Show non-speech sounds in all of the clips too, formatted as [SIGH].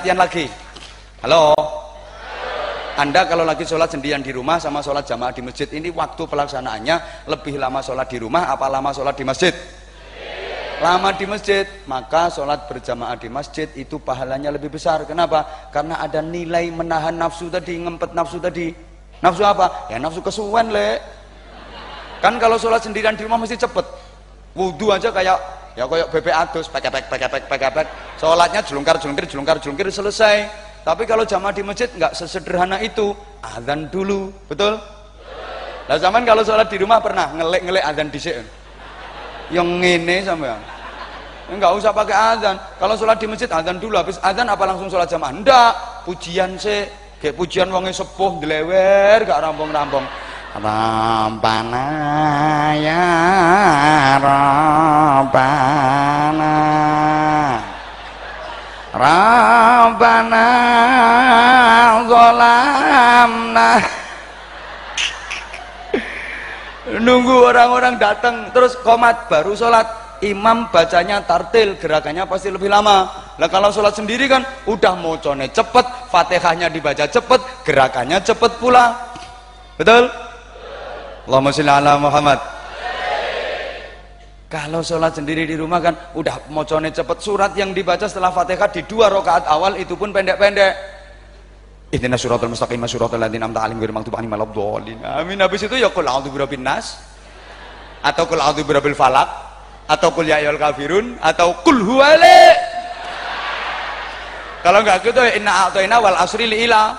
latihan lagi. Halo? Anda kalau lagi sholat sendirian di rumah sama sholat jamaah di masjid ini waktu pelaksanaannya lebih lama sholat di rumah apa lama sholat di masjid? Lama di masjid. Maka sholat berjamaah di masjid itu pahalanya lebih besar. Kenapa? karena ada nilai menahan nafsu tadi ngempet nafsu tadi. Nafsu apa? ya nafsu kesuwen le kan kalau sholat sendirian di rumah mesti cepet. Wudhu aja kayak ya kayak bebek adus pek pek pek pek pek pek sholatnya jelungkar jelungkir jelungkar jelungkir selesai tapi kalau jamaah di masjid nggak sesederhana itu. Azan dulu, betul? Lah zaman kalau sholat di rumah pernah ngelek-ngelek azan dhisik. Yang ngene sampean. Enggak usah pakai azan. Kalau sholat di masjid azan dulu, habis azan apa langsung sholat jamaah? Enggak, pujian sih. Kayak pujian wonge sepuh dilewer gak rampung-rampung. Rabbana ya Rabbana. Rabbana zolamna nunggu orang-orang datang terus komat baru sholat. Imam bacanya tartil gerakannya pasti lebih lama. Lah kalau sholat sendiri kan udah mocone cepet fatihahnya dibaca cepet gerakannya cepet pula. Betul? Allahumma sholli ala Muhammad kalau sholat sendiri di rumah kan udah mocone cepet surat yang dibaca setelah fatihah di dua rakaat awal itu pun pendek-pendek. Ihdina suratul mustaqim suratul ladzina amta alim ghairil maghdubi alaihim waladdallin. Amin. Habis itu ya qul a'udzu birabbin nas atau qul a'udzu birabbil falak atau qul ya kafirun atau qul huwale. Kalau enggak gitu ya inna a'tayna wal asri li ila.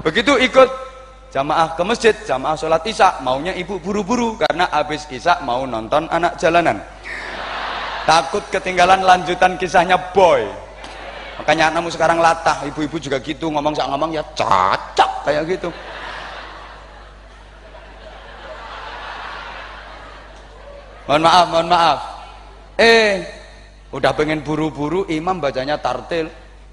Begitu ikut jamaah ke masjid, jamaah sholat isya, maunya ibu buru-buru karena habis isya mau nonton anak jalanan. Takut ketinggalan lanjutan kisahnya boy. Makanya anakmu sekarang latah, ibu-ibu juga gitu ngomong sak ngomong ya cocok kayak gitu. Mohon maaf, mohon maaf. Eh, udah pengen buru-buru imam bacanya tartil,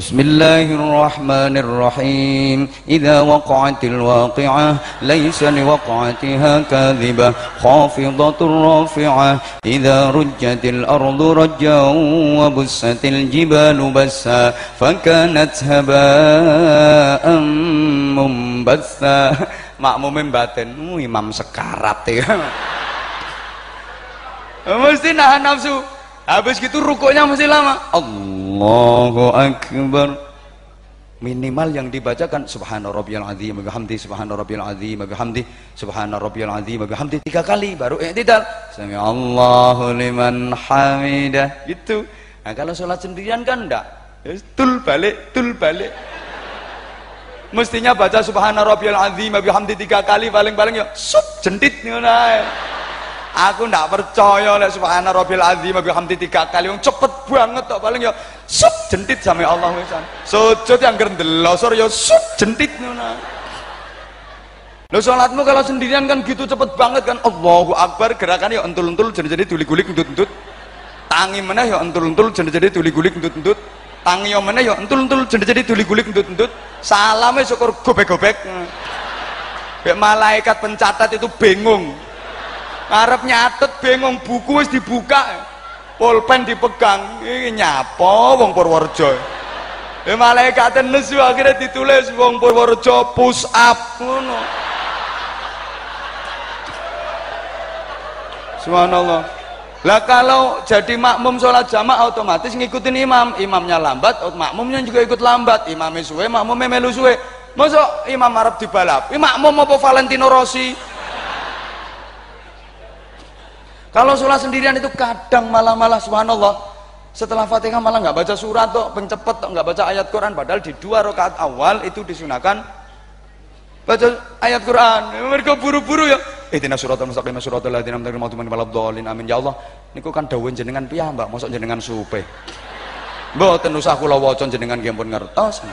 بسم الله الرحمن الرحيم إذا وقعت الواقعة ليس لوقعتها كاذبة خافضة رافعة إذا رجت الأرض رجا وبست الجبال بسا فكانت هباء منبثا makmumin batin uh, imam sekarat ya mesti nahan nafsu habis gitu rukuknya mesti lama Allahu Akbar. Minimal yang dibacakan subhana rabbiyal azim wa bihamdi subhana rabbiyal azim wa bihamdi subhana rabbiyal azim wa bihamdi tiga kali baru i'tidal. Sami Allahu liman hamidah. Gitu. Nah kalau sholat sendirian kan enggak. Ya, tul balik tul balik. Mestinya baca subhana rabbiyal azim wa bihamdi tiga kali paling-paling ya sup jentit ngono aku ndak percaya lek subhana rabbil azim bihamdi tiga kali. Wong cepet banget tok paling ya sup jentit sama Allah wisan sujud yang ndelosor ya sup jentit ngono. Lo sholatmu kalau sendirian kan gitu cepet banget kan. Allahu Akbar gerakan ya entul-entul jadi-jadi tuli-gulik entut-entut tangi mana ya entul-entul jadi-jadi tuli-gulik entut-entut tangi ya mana ya entul-entul jadi-jadi tuli-gulik entut-entut salamnya syukur gobek-gobek. Malaikat pencatat itu bingung ngarep nyatet bingung buku wis dibuka pulpen dipegang. Ini nyapa wong Purworejo? Ya malaikat nesu akhirnya ditulis wong Purworejo push up ngono. Subhanallah. Lah kalau jadi makmum sholat jamaah otomatis ngikutin imam. Imamnya lambat makmumnya juga ikut lambat. Imamnya suwe makmumnya melu suwe. Masuk imam Arab dibalap? Makmum apa Valentino Rossi kalau sholat sendirian itu kadang malah-malah subhanallah. Setelah fatihah malah nggak baca surat tuh pencepet nggak baca ayat Quran. Padahal di dua rakaat awal itu disunahkan baca ayat Quran. Mereka buru-buru ya. Ihdinas suratal mustaqim suratal ladzina an'amta 'alaihim ghairil maghdubi amin. Ya Allah niku kan dawuh jenengan piyambak mosok jenengan supe? Mboten usah kula waca jenengan nggih pun ngertos.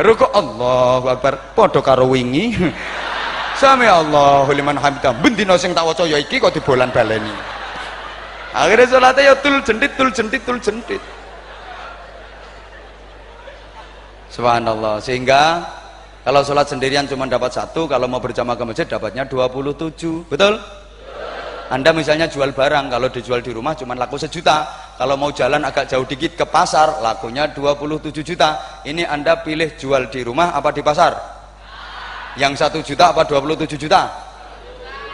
Rukuk Allahu akbar padha wingi Sami Allahu liman hamidah. Bendina sing tak waca ya iki kok dibolan baleni. Akhirnya sholatnya ya tul jendit, tul jendit, tul jendit. Subhanallah. Sehingga kalau sholat sendirian cuma dapat satu, kalau mau berjamaah ke masjid dapatnya 27. Betul? Anda misalnya jual barang, kalau dijual di rumah cuma laku sejuta. Kalau mau jalan agak jauh dikit ke pasar, lakunya 27 juta. Ini Anda pilih jual di rumah apa di pasar? Yang satu juta apa 27 juta?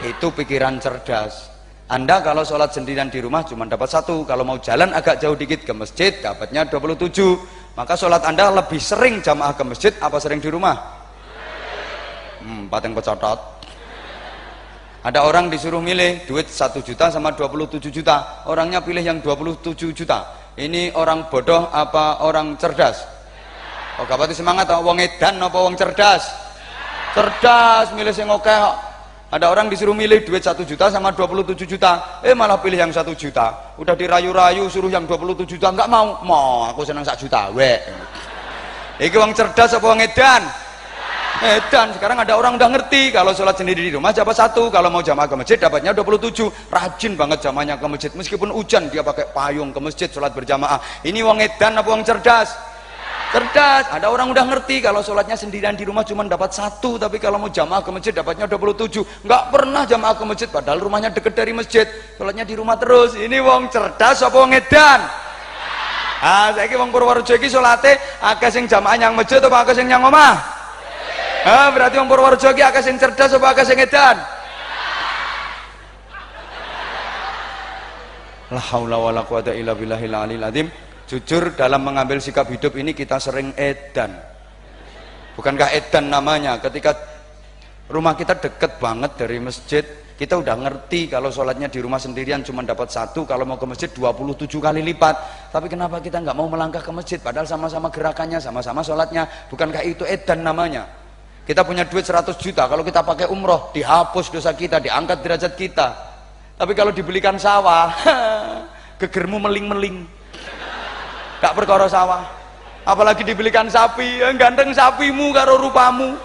Itu pikiran cerdas. Anda kalau sholat sendirian di rumah cuma dapat satu. Kalau mau jalan agak jauh dikit ke masjid, dapatnya 27. Maka sholat Anda lebih sering jamaah ke masjid apa sering di rumah? Hmm, pateng pecotot. Ada orang disuruh milih duit 1 juta sama 27 juta. Orangnya pilih yang 27 juta. Ini orang bodoh apa orang cerdas? Oh, kapati semangat oh, wong edan apa wong cerdas? Cerdas milih sing oke. Ada orang disuruh milih duit 1 juta sama 27 juta. Eh malah pilih yang 1 juta. Udah dirayu-rayu suruh yang 27 juta enggak mau. Mau aku senang 1 juta. Wek. Iki wong cerdas apa wong edan? Edan, sekarang ada orang udah ngerti kalau sholat sendiri di rumah dapat satu, kalau mau jamaah ke masjid dapatnya 27. Rajin banget jamaahnya ke masjid, meskipun hujan dia pakai payung ke masjid sholat berjamaah. Ini wong edan apa wong cerdas? Cerdas. Ada orang udah ngerti kalau sholatnya sendirian di rumah cuma dapat satu, tapi kalau mau jamaah ke masjid dapatnya 27. Nggak pernah jamaah ke masjid, padahal rumahnya deket dari masjid. Sholatnya di rumah terus. Ini wong cerdas apa wong edan? Ah, saya wong Purworejo iki salate akeh sing jamaah yang masjid apa akeh sing yang omah? Ah, berarti wong Purworejo iki akeh sing cerdas apa akeh sing edan? La haula wala quwata illa billahil aliyil azim. Jujur dalam mengambil sikap hidup ini kita sering edan. Bukankah edan namanya ketika rumah kita deket banget dari masjid, kita udah ngerti kalau sholatnya di rumah sendirian cuma dapat satu, kalau mau ke masjid 27 kali lipat. Tapi kenapa kita nggak mau melangkah ke masjid? Padahal sama-sama gerakannya, sama-sama sholatnya. Bukankah itu edan namanya? Kita punya duit 100 juta, kalau kita pakai umroh, dihapus dosa kita, diangkat derajat kita. Tapi kalau dibelikan sawah, [LAUGHS] gegermu meling-meling. Gak perkara sawah. Apalagi dibelikan sapi, ya ganteng sapimu karo rupamu.